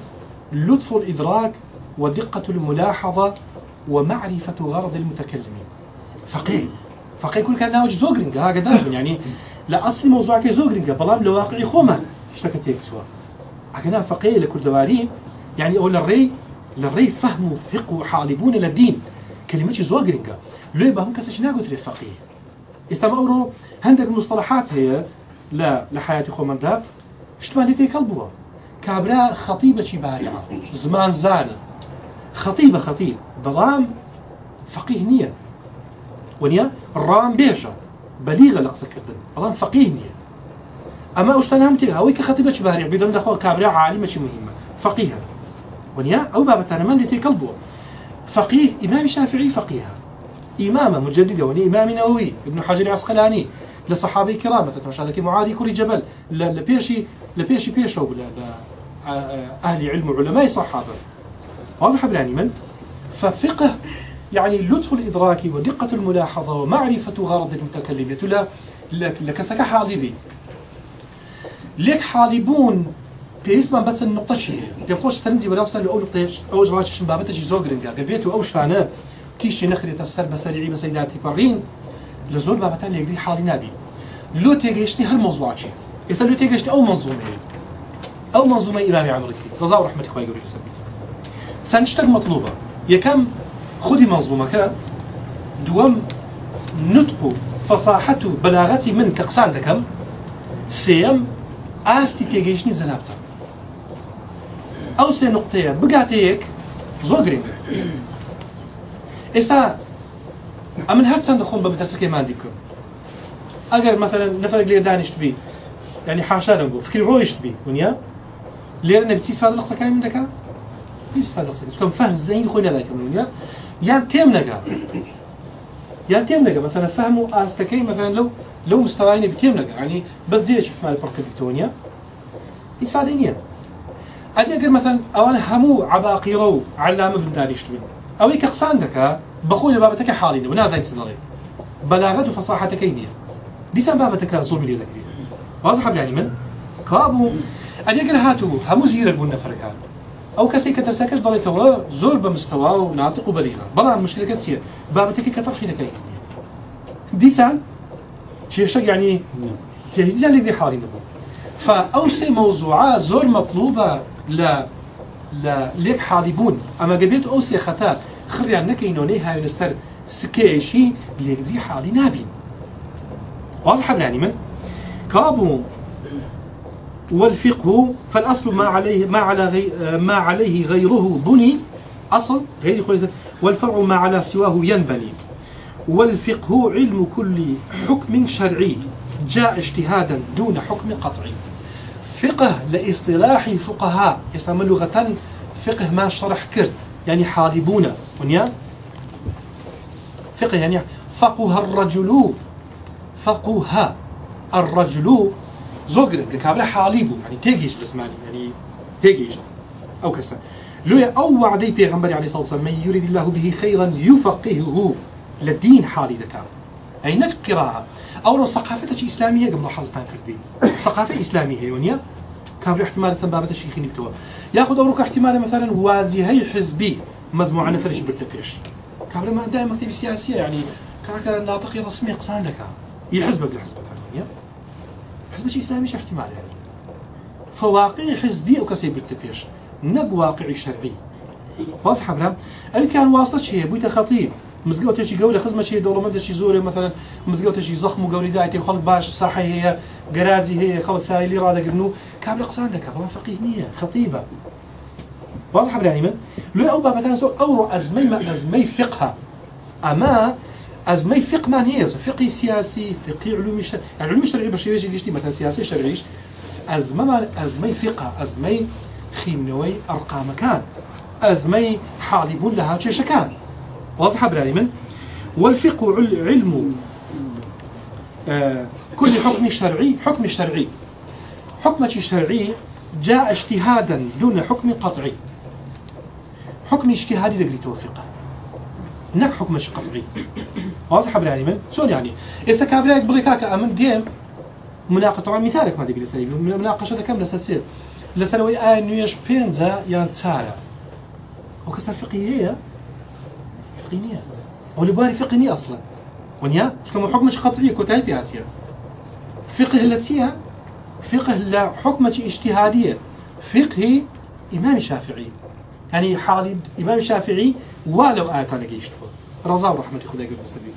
لطف الإدراك ودقة الملاحظة ومعرفة غرض المتكلمين فقيه. فقيه كل كان ناوج زوغرينغا هكذا. يعني لا أصل موضوع كي زوغرينغا بلام لواقعي خوما. اشتكت يكسوا أكنا فقيه لكل دوارين يعني أول الري للري فهم فقه حالبون للدين كلمة زوغرينغا لێ بە هەم کەسش ناگوترێ فەقی ئێستام ئەوڕۆ هەندێک مستەلحات هەیە لە لە حیاتی خۆمەندا شتمان لێ تێکەڵ بووە کابرا خەتیبەکی باریعە زمان زانە خەتیبە خەتیب بەڵام فەقیه نییە وەنیە ڕام بێژە بەلیغە لە قسەکردن بەڵام فەقیه نییە ئەمە ئەوشتان هەم تێ ئەوەی کە خەتیبەکی باریع بیدەم دەخۆ کابرا عالیمەکی مهمە فەقیهە ونيا أو بابتانا من لتيكل بو فقيه إمام الشافعي فقيها. إمامة مجددة وني إمام نووي ابن حجر عسقلاني لصحابي كرام مثلا هذا معاذ كل جبل. لبيشي لبيشي بيشو أهل علم وعلماء صحابة. واضح بلاني من ففقه يعني لطف الإدراك ودقة الملاحظة ومعرفة غرض المتكلم لا لك سك حالبي لك حالبون پێویستمان بەچەند نقطە چی پێم خۆش سەرنجی بەراوسان لە ئەو ئەوەش ڕاکێشم بابەتەی زۆر گرنگە گەبێت و ئەو شتانە تیشی نەخرێتە سەر بەسەری بەسەیداتی پەڕین لە زۆر بابەتان لێگری حاڵی نابی لۆ تێگەیشتی هەر مۆزواچی ئێستا لۆ تێگەشتی ئەو منزومەیە ئەو منزومە ئیمامی عمرەتی ڕزا و ڕحمەتی خۆی گەوری بیت چەند شتێک مطلوبە یەکەم خودی منزومەکە دووەم نطق و فەساحەت و بەلاغەتی من کە دەکەم سێەم ئاستی تێگەیشتنی زەنابتە. ئەو سێ نقطەیە بگاتە یەک زۆر گرنگە ئێستا ئەمن هەر چەندە خۆم بە بتەسەکەی مادی بکەم ئەگەر مثلا نفرێک لێ دانیشت بی ینی حاشارم بوو فکری ڕۆیشت بی ونیا؟ لێرە نەبی سفاد لە قسەکانی من دەکات سفاد لە قسەکە چکەم فهم زەین خۆی نەدایتم ونیا؟ یان تێم نەگا؟ یان تێم نەگە مثلا فهم و ئاستەکەی مثلا لەو لەو مستەوای نەبی تێم نەگە ینی بەس جێکی احتمال پڕکردیتەوە نیە ئیسفادەی نییە ئەدی ئەگەر مثلا ئەوانە هەموو عباقیڕە و علامە بندانیشت بن ئەوەی کە قسان دەکا بەخۆی لە بابەتەکە حاڵینەوە نازانین چ دەڵێ بەلاغەت و فەساحەتەکەی نییە دیسان بابەتەکە زۆر لێ دەکرێت واضح بلانی من؟ کابوو ئەدەگەر هاتوو هەموو زیرە بوون نەفرەکان ئەو کەسی کە دەرسەکەش دەڵێتەوە زۆر بە مستەوا و ناتق و بەریغە. بەڵام مشکلەکە چییە؟ بابەتەکە کە تەرخی دەکەیت دیسان کێشە ینی تێهیدیان لێ حاڵی نەبوو. فأو سي موضوعات زور مطلوبة لا لا لێک حاڵی بوون. ئەمە گەبێت ئەو سێ خەتا خڕیان نەکەینەوەی هاوێنستەر سکێشی لێکدی حاڵی نابین. واضح براني من؟ كابو والفقه فالأصل ما عليه ما على غي ما عليه غيره بني أصل غير والفرع ما على سواه ينبني. والفقه علم كل حكم شرعي. جاء اجتهادا دون حكم قطعي. فقه لإصطلاح فقهاء يسمى لغة فقه ما شرح كرت. يعني حالبون ونيا. فقه يعني فقه الرجل. فقه الرجل زوجر كابلا حاليبو يعني تيجيش بسماني يعني تيجيش أو كسا لو أو وعدي بيغمبري عليه الصلاة والسلام من يريد الله به خيرا يفقهه للدين حالي ذكر أي قراءة. أو لو ثقافة إسلامية قبل حظتان كردين ثقافة إسلامية ونيا كابل احتمال سبابة الشيخ نكتوا ياخذ أوروك احتمال مثلا واجهي حزبي مجموعة نفرش برتكش كابل ما دائما مكتب سياسية يعني كاكا ناطقي رسمي قصان لك يحزبك لحزبك حزب إسلامي احتمال يعني. فواقعي حزبي أو كسي برتكش نق واقعي شرعي. واضح بلا أبيت كان واسطة شيء بويت خطيب مزگەوتێکی گەورە خزمەتی دەوڵەمەندێکی زۆرە مەثەن مزگەوتێکی زەخم و گەوری دایێ خەڵک باش ساحی هەیە گەراجی هەیە خەڵک سایلی ڕدەگرن و کام لە قسان دەکە بەڵام فەقی نییە خەتیبە واضح برانی من لێ ئەو بابەتان زۆر ئەوڕۆ ئەزمەی مە ئەزمەی فقها. ئەمە ئەزمەی فقمان هەیە فقی سیاسی فقی علومی شر علومی شرعی بە شێوێژی گشتی مەتەن سیاسی شەرعیش ئەزمەمان ئەزمەی فقه ئەزمەی خینەوەی ئەرقامەکان ئەزمەی حاڵی بوون لە هاوچێشەکان واضحة براني من والفقه علم آه كل حكم شرعي حكم شرعي. حكم شرعي جاء اجتهادا دون حكم قطعي. حكم اجتهادي دقري توفقه نك حكم قطعي واضح براني من؟ شلون يعني إذا كابلاك بليكاك أمن ديم مناقشة طبعا مثالك ما دقري سيب مناقشة كم لستصير لسنوي آي نيوش بينزا يان تسارة وكسر فقهية فقهية أو لباري فقهية أصلا ونيا كما حكمة قطعية كتاي بياتيا فقه التي فقه لا حكمة اجتهادية فقه إمام شافعي يعني حال إمام ولو آيات أنا جيشته رضا رحمة خدا قبل السبيل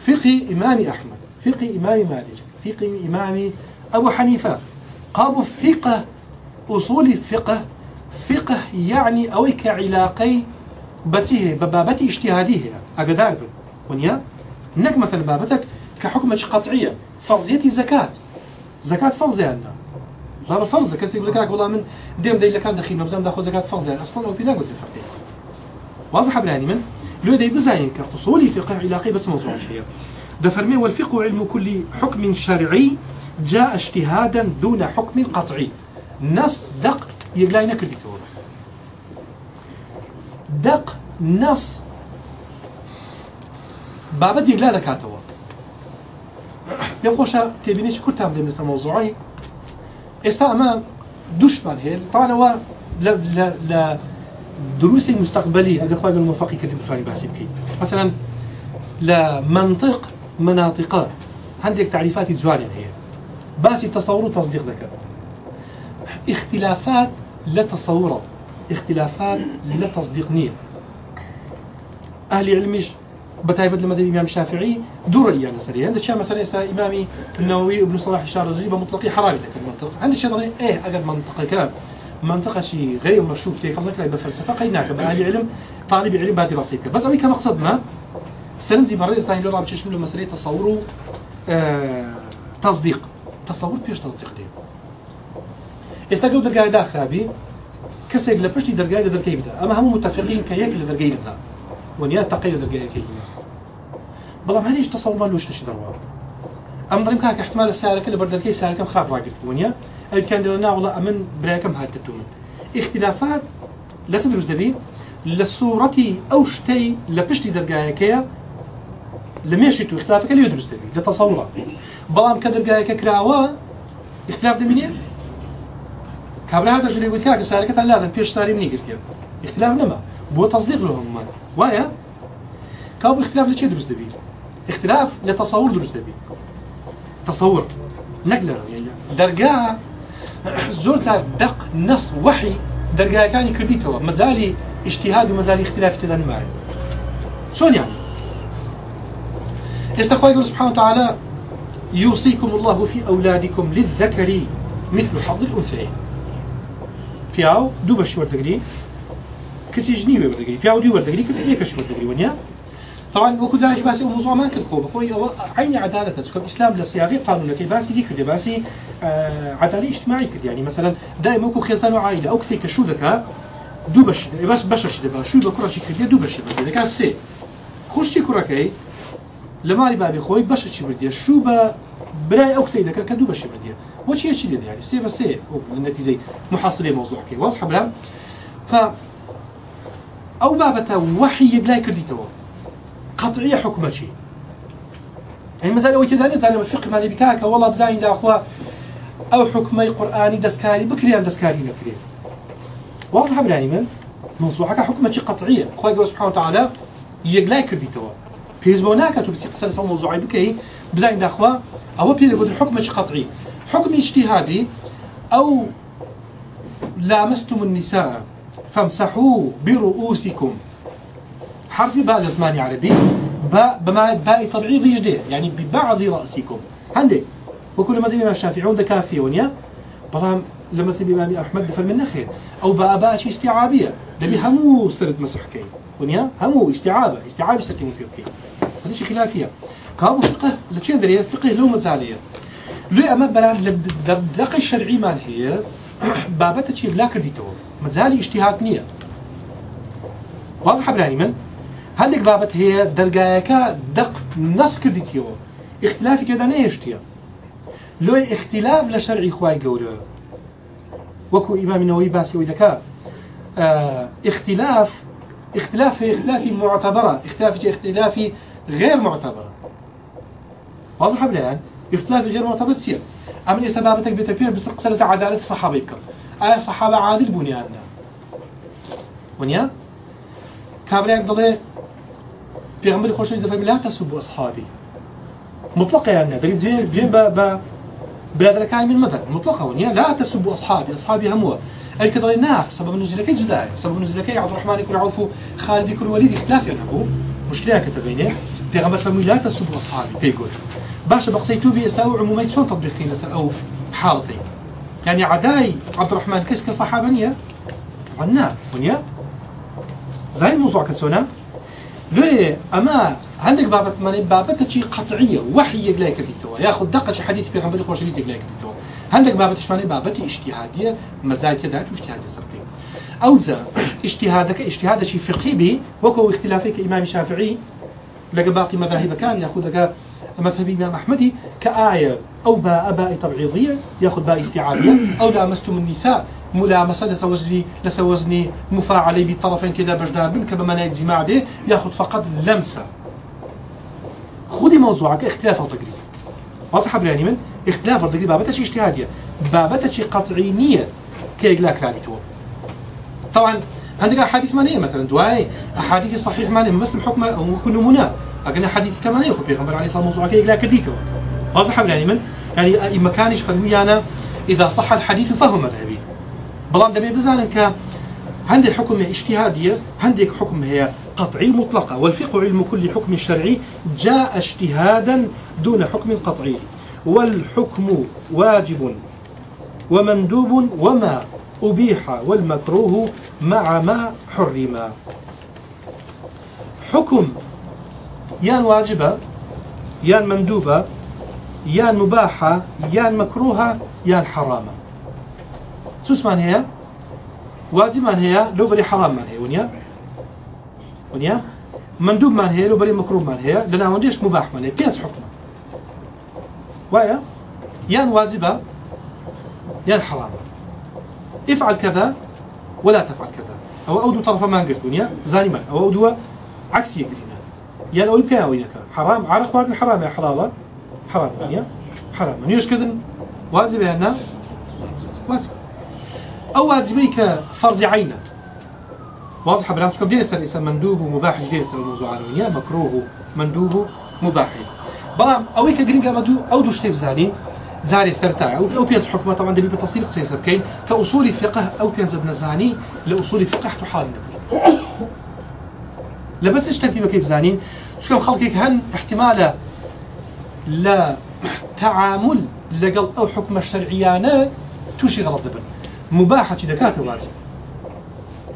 فقه إمام أحمد فقه إمام مالك فقه إمام أبو حنيفة. قابوا فقه أصول الفقه فقه يعني أويك علاقي بەچی بە بابەتی اجتهادی هەیە ئەگدار بن ونیا نەک مثل بابەتك كحكمة قطعية فرضية زكاة. زكاة فرضيانا بابا فرض كسي لك والله من ديم دي لكان دخيل مبزام داخل زكاة فرضيان أصلا أو بنا قلت الفقيه واضح بلاني من لو دي بزاين كأصولي فقه علاقي بس موضوع شيء دفرمي والفقه علم كل حكم شرعي جاء اجتهادا دون حكم قطعي. نص دق يقلاي نكردي تورا دق نص بابەت یەکلا دەکاتەوە پێم خۆشە تێبینێکی کورتان بدەم لەسەر مۆزوعی ئێستا ئەمە دشمان هي طبعا هو لا لا لا دروس مستقبلي هذا خواج الموفقي كتب ثاني بحسب كي مثلا لا منطق مناطق. عندك تعريفات جوانيا هي. باسي تصور وتصديق ذكر. اختلافات لا تصور. اختلافات لا تصديق نية. أهل علمش بتايبد لمذهب الإمام الشافعي دور يعني سريع. عند الشيء مثلا استا إمامي؟ النووي وابن صلاح الشارزي بمطلقي حرام لك المنطق عند الشيء إيه أجد منطقة كان منطقة شيء غير مشروط فيه كم نكلا بفلسفة قيناك بأهل علم طالب علم بعد راسيك بس أوي كمقصد ما سنزي برا استاني لو رابش شمل مسألة تصور آه تصديق. تصور بيش تصديق ليه استاجو درجة داخل أبي كسر لبشتي درجة لدرجة بدا أما هم متفقين كيك لدرجة بدا ونيا تقي لدرجة كيك بەڵام هەریش تەسەڵمان لوشتشی دەڕوا ئەم دەڵیم کاکە احتمال سارەکە لە بەردەرکەی سارەکەم خراپ ڕاگرت بوونیە ئەوکان دەڵە ناوڵە ئەمن برایەکەم هاتتو من؟ اختلافات لەس دروست دەبی لە سوورەتی ئەو شتەی لە پشتی دەرگایەکەیە لە مێشی تو اختلافەکە لێ دروست دەبی لە تەسەوڕە بەڵام کە دەرگایەکە کراوە اختلاف دەبینێ کابرا هذا جلي يقول كاك ساركة لا پێش ساری منی گرتیە اختلاف نەما بۆ تصدیق لە هەمومان وایە کاو اختلاف لە چێ دروست دەبی اختلاف لتصور دروست دەبی تصور. نەک يعني درجة زور صار دق نص وحي كان كرديتوا مزالي اجتهاد ومزالي اختلاف تدن معي شلون يعني استخوة يقول سبحانه وتعالى يوصيكم الله في أولادكم للذكر مثل حظ الأنثيين پیاو دوو بەشی وەردەگری کەسی ژنی وەردەگری. پیا و دوی وەردەگری کەسی یەکەش وەردەگری وەنیا طبعا وەکو زانش باسی ما کرد خۆ بخۆی ئەوە عینی عدالەتە چکە ئیسلام لە سیاغی قانونەکەی باسی کردێ باسی عدالی اجتماعی کرد. يعني مثلا دائما وەکو خێزان و عائلە ئەو کسی کە شو دەکا دوو بەش باش بەشەش دەبا شووی بە کوڕەشی کردێ دوو بەشی بەس دەکا سێ. خوشتی کوڕەکەی؟ لە ماری بابی خۆی بەشەی بردیە شوو بە برای ئەو کسەی دەکە کە دوو بەشی بردیە وشي هادشي ديال يعني سي بس النتيجه محصله موضوع كي واضحه بلا ف أو بابته وحي لا كرديتو قطعيه حكمه شيء. يعني مثلا الفقه مالي بكاكا والله بزاين دا اخوا أو حكمي قرآني دسكاري بكريان دسكاري نكري. واضحه بلا من؟ موضوعك حكمه شيء قطعية. خويا سبحانه وتعالى يقلا كرديتو بيزبو ناكتو بس قصه موضوعي بكي بزاين دا اخوا أو بيدي الحكمه شيء قطعي حكم اجتهادي أو لامستم النساء فامسحوا برؤوسكم. حرف باء زماني عربي باء بما باء تبعيض يجدي يعني ببعض رأسكم. عندك وكل ما زي الإمام الشافعي عنده كافية ونيا بلام لما زي الإمام أحمد دفل من نخير أو باء باء شيء استيعابية. دبي همو سرد مسح كي ونيا همو استيعابة. استيعابي سرد فيه كي سرد خلافية. كابو فقه لتشين دريه فقه لو مزالية. لێ ئەمە بەران لە دەقی شەرعیمان هەیە بابەتە چی بلا کردیتەوە مەجای ئیشتیهات نییە واز حبرانی من؟ هەندێک بابەت هەیە دەرگایەکە دەق نەس کردیتەوە اختلافی تێدا نەهێشتە لۆی اختلاف لە شەرعی خوای گەورە. وەکو ئیمامینەوەی باسی ئەوی دەکات اختلاف اختلاف اختلافي معتبرة اختلاف اختلافي غير معتبرة واضح بلان اختلاف غير معتبر تصير أمن استبابتك بتكفير بس قصر عدالة الصحابة يبكر آية الصحابة عادل بني أنا ونيا كابريك ضلي پیغمبر خوش دفر لا تسبوا أصحابي. مطلقة يعني دريد جيب جيب ب بلاد كان من مثل مطلقة ونيا لا تسبوا أصحابي أصحابي هموا أي كذا ناخ سبب نزلك جداي سبب نزلك عبد الرحمن يكون عوف خالد يكون وليد اختلاف يعني أبو مشكلة كتبينه پیغمبر فرمي لا تسبوا أصحابي بيقول. باشا بقصي توبي استاو عمومي شلون تطبيقين أو حالتي يعني عداي عبد الرحمن كيس كصحابة نية طبعا ونيا زي الموضوع كسونا. ليه أما عندك بابت من بابت شيء قطعية وحي يقلاك ديتوا ياخذ دقة شي حديث في غنبري خوش يقلاك ديتوا عندك بابت شماني بابت اجتهادية مزاج كذا اجتهاد سرتي أو ذا اجتهادك اجتهاد شيء فقهي به وكو اختلافك إمام الشافعي لقى باقي مذاهب كان ياخذك مذهب الإمام أحمدي كآية. أو باء باء تبعيضية يأخذ باء استيعابية أو لامستم النساء ملامسة لسوزني لسوزني مفاعلي بالطرفين كذا بجدار بن كما منايت جماع به يأخذ فقط لمسة. خذي موضوعك اختلاف التقريب واضح براني من؟ اختلاف التقريب بابتش اجتهادية. بابتش قطعينية. كيك لا كرابيتو طبعا عندك أحاديث مانيه مثلا دواي أحاديث صحيح مانيه مسلم حكم أو كل نمونه اكن حديث كمان يخو بيغمبر عليه الصلاة والسلام كيك لا كرديتو واضح يعني من؟ يعني ما كانش فرمي أنا إذا صح الحديث فهو مذهبي. بلان دبي بزانن ك عندك حكم اجتهادية عندك حكم هي قطعي مطلقة والفقه علم كل حكم شرعي جاء اجتهادا دون حكم قطعي. والحكم واجب ومندوب وما أبيح والمكروه مع ما حرم. حكم يان واجبة يان مندوبة يان مباحة يان مكروهة يان حرامة. سوسمان هي؟ واجب من هي؟ لو بري حرام من هي ونيا؟ ونيا؟ مندوب من هي؟ لو بري مكروه من هي؟ لنا ونديش مباح من هي؟ بينس حكمة. ويا يان واجبة يان حرام افعل كذا ولا تفعل كذا. أو أودو طرف ما قلت ونيا؟ زاني من. أو أودو عكس يقرينا يمكن أو ينكا حرام. عارف وارد الحرام يا حلالا حرام. ونيا حرام. نيوش كذا واجب يعني واجب أو واجبيك فرض عينة. واضحة برامج كم دين سر مندوب ومباح. جديد سر الموضوع عنوانية مكروه مندوب مباح بلام. أويك جرينجا مدو أو دوش تيب زاني. زاري سرتا أو أو بينز حكمة طبعا دبي بتفصيل قصير سبكين. كأصول فقه أو بينز ابن زاني. لأصول فقه تحال لبس إيش ترتيبه كيف زانين شو كم خلقك هن احتماله لا تعامل لقل أو حكم الشرعيانة توشي غلط دبن مباحة دكات واجب.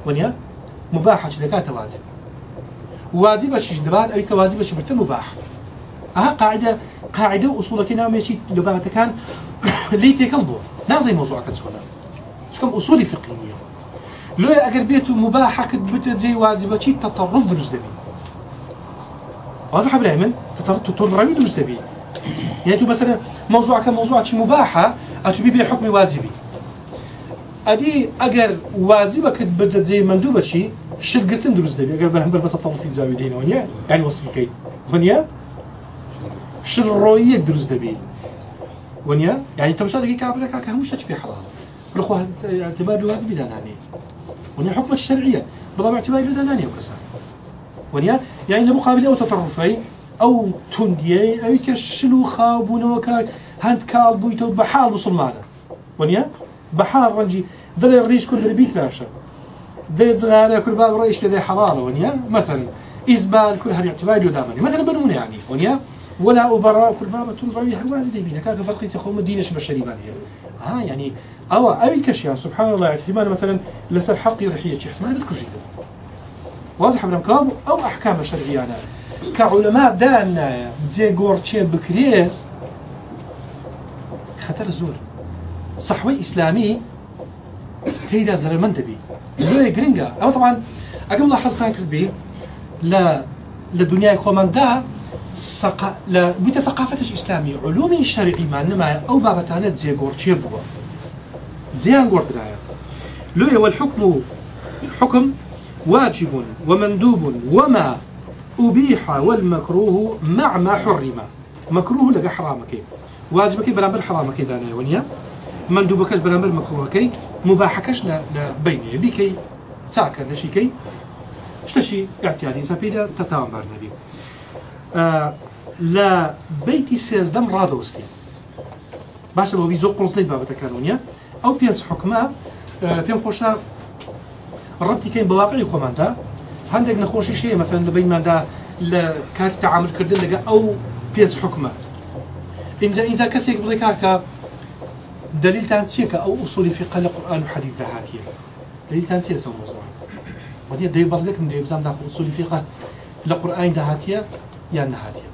ونيا مباحة دكات واجب. واجب شيء دبات أي تواجب شيء برت مباح. أها قاعدة قاعدة أصول كنا ماشي لو كان لي تكلبو نازي موضوع كتسونا شكم أصول فقهية لو أجر بيته مباحة كتبت زي واجبة شيء تطرف دروس دبي واضح إبراهيم تطرف تطرف دروس دبي يعني تو مثلا موضوع كموضوع شيء مباحة أتبي بحكم واجبي ئەدی ئەگەر واجبەکەت بدە جێ مندوو بەچی شرگرتن دروست دەبی. ئەگەر بەهمبەر بە تەڵفی زاوی دێنەوە نیە یان وەسفیکەی بنیە شر ڕۆی یەک دروست دەبی. ونیە یعنی تەماشا دەگەی کابرەکە کە هەموو شتێک پێ بخوا اعتبار واجبی دانانێ ونيا حكم الشرعية. بضم اعتبار لدانانية وكسا ونيا يعني لمقابل أو تطرفي أو تندية أو كشلو خابونو كا هند كال بويتو بحال مسلمانة ونيا بحال رنجي. دل الريش كل اللي بيتلاشى دل زغارة كل باب رئيش لدي حلال ونيا. مثلا إزبال كل هذه اعتبار يدامني مثلا بنون يعني ونيا. ولا أبراء كل باب تنظري هواز دي بينا. كاك فرقي سيخوم الدينش بشري باليه ها يعني أو أي كشيان سبحان الله احتمال مثلا لسر حقي رحية احتمال بتكون جدا واضح من كاب أو أحكام شرعية أنا. كعلماء دانا زي قورتشي بكريه خطر زور. صحوي إسلامي تيدا زر من دبي لو جرينجا أما طبعا أقول لاحظ كان كذبي لا للدنيا من دا سقا لا بيت ثقافتش إسلامي. علومي شرعي ما نما أو بابتانة زي قورتشي بوا. قورت رايا لو والحكم حكم واجب ومندوب وما أبيح والمكروه مع ما حرم. مكروه لقى حرامك. واجبك بلا حرامك دانا ونيا. مندوبەکەش بەرامبەر مەکڕەکەی مباحەکەش لە بینێ بیکەی چاکە لەشیکەی شتەشی احتیادی سەپیدا تەتاوانبار نەبی لە بیتی سێزدەم ڕادەوەستی باشە بۆبی زۆر قۆزلەی بابەتەکانونیە ئەو پێنج حکمە پێم خۆشە ڕەتیکەین بەواقعی خۆماندا هەندێک نەخۆشی شەیە مەفەن لە بینماندا لە کاتی تعاملکردن لەگە ئەو پێنج حکمە اینجا ئینجا کەسێک بڵێ کاکە دليل تانسيك أو أصول فقه القرآن وحديث هاتيه دليل تانسيك سو موضوع ودي دي بردك من دي بزام داخل أصول فقه القرآن ده هاتيه يا نهاتيه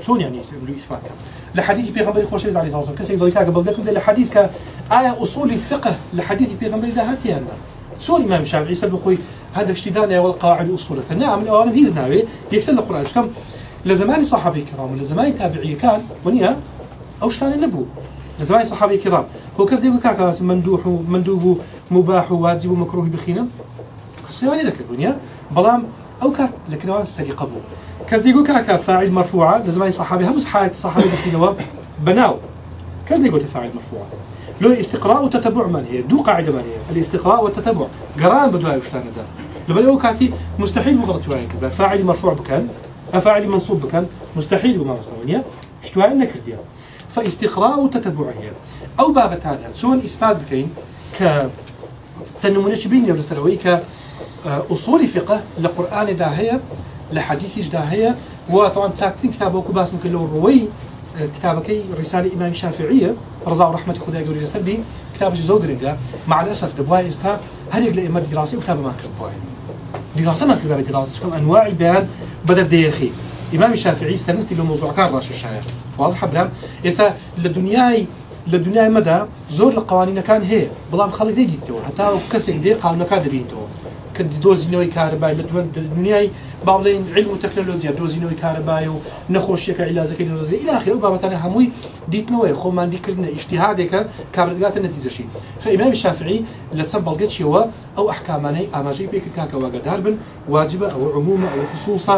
شلون يعني يسمى إثبات كان لحديث بيغمبري خوش عليه الصلاة والسلام كسي كاك بردك من الحديث كآية أصول الفقه لحديث بيغمبري ده هاتيه أنا شلون الإمام الشافعي يسأل بخوي هذا اشتدان والقواعد أصولك نعم الأوان هيز ناوي يكسل القرآن. كم لزمان صحابي كرام لزمان تابعي كان ونيا أو شتان النبو. لزمان صحابي كرام هو كذا ديقول كاكا؟ مندوح ومندوب مباح وواجب ومكروه بخينا. كسيواني ذكر الدنيا بلام أو كات لكن هو السري قبول كذا ديقول كاكا؟ فاعل مرفوعة. لزمان صحابي هم صحابي صحابي بخينا بناو. كذا ديقول فاعل مرفوعة؟ لو استقراء وتتبع من هي؟ دو قاعدة من هي؟ الاستقراء والتتبع. قران بدواء وشتان ده؟ لبلا وكاتي مستحيل مغلط وعين كذا. فاعل مرفوع بكان أفاعل منصوب بكان مستحيل وما مصنونية شتوى نكرديا فاستقراء وتتبع هي. أو باب تاني شون إثبات بكين ك سنمونش بيني ولا سروي ك أصول فقه لقرآن داهية لحديث داهية وطبعا ساكتين كتابه كباس كتابك رسالة إمام الشافعية رضا ورحمة خدا يقول لسبي كتاب زوجرنجا مع الأسف دبواي استا هل يقول إمام دراسي وكتاب ما كتبواي دراسة ما كتبوا دراسة كم أنواع البيان بدر ديخي. إمام الشافعي استنستي لموضوع كان راش الشاعر واضح بلام استا للدنياي للدنيا مدى زور القوانين كان هي. بلام خلق دي جيتو. حتى كسك دي قانون كان دبينتو. کردی دۆزینەوەی کاربای لە دنیای باڵێن علم و تەکنەلۆزیە دۆزینەوەی کاربای و نەخۆشیەکە عیلازەکەی دۆزی. ئیلاخیر و بابەتانە هەمووی دیتنەوەی خۆماندیکردنە ئیشتیهادێکە کابرگاتە نەتیزەشی فەئیمامی شافعی لە چەند بەڵگەچیەوە ئەو ئەحکامانەی ئاماژەی پێکرد کاکەواگەدار بن واجبە ئەوە عمومە ئەوە خصوصە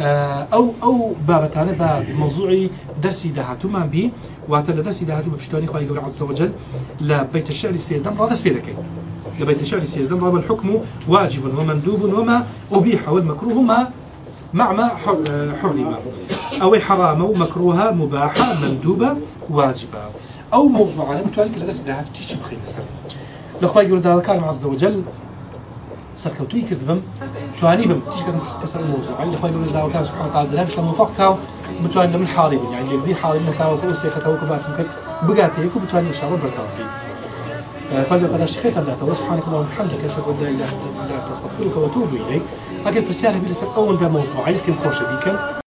آه، أو أو بابتانا باب موضوعي درسي دهاتو ما بي واتا لدرسي دهاتو بشتواني خواهي قول عز وجل لبيت الشعر السيزدم رادس بيدكي لبيت الشعر راب الحكم واجب ومندوب وما أبيح والمكروه ما مع ما آه، حرم أو حرام ومكروها مباحة مندوبة واجبة أو موضوع على متوالي لدرسي دهاتو تيجي بخير مثلا لخواهي قول دهاتو عز وجل سەرکەوتوی کردبم توانی بم تیشکەم کەسەر موضوع علی خۆی لە داوەکان سبحانه وتعالى زلام شلون موفق كاو بتوان من بن يعني جدي حالي من كاو كو سيخته وكو باسم كد بقاتي كو بتوان ان شاء الله برتاوي فلو قد اشتخيت الله تعالى سبحانك اللهم وبحمدك اشهد ان لا اله الا انت استغفرك واتوب اليك أجل برساله بلسان اول ده موضوع يمكن خوش بيك